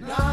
No.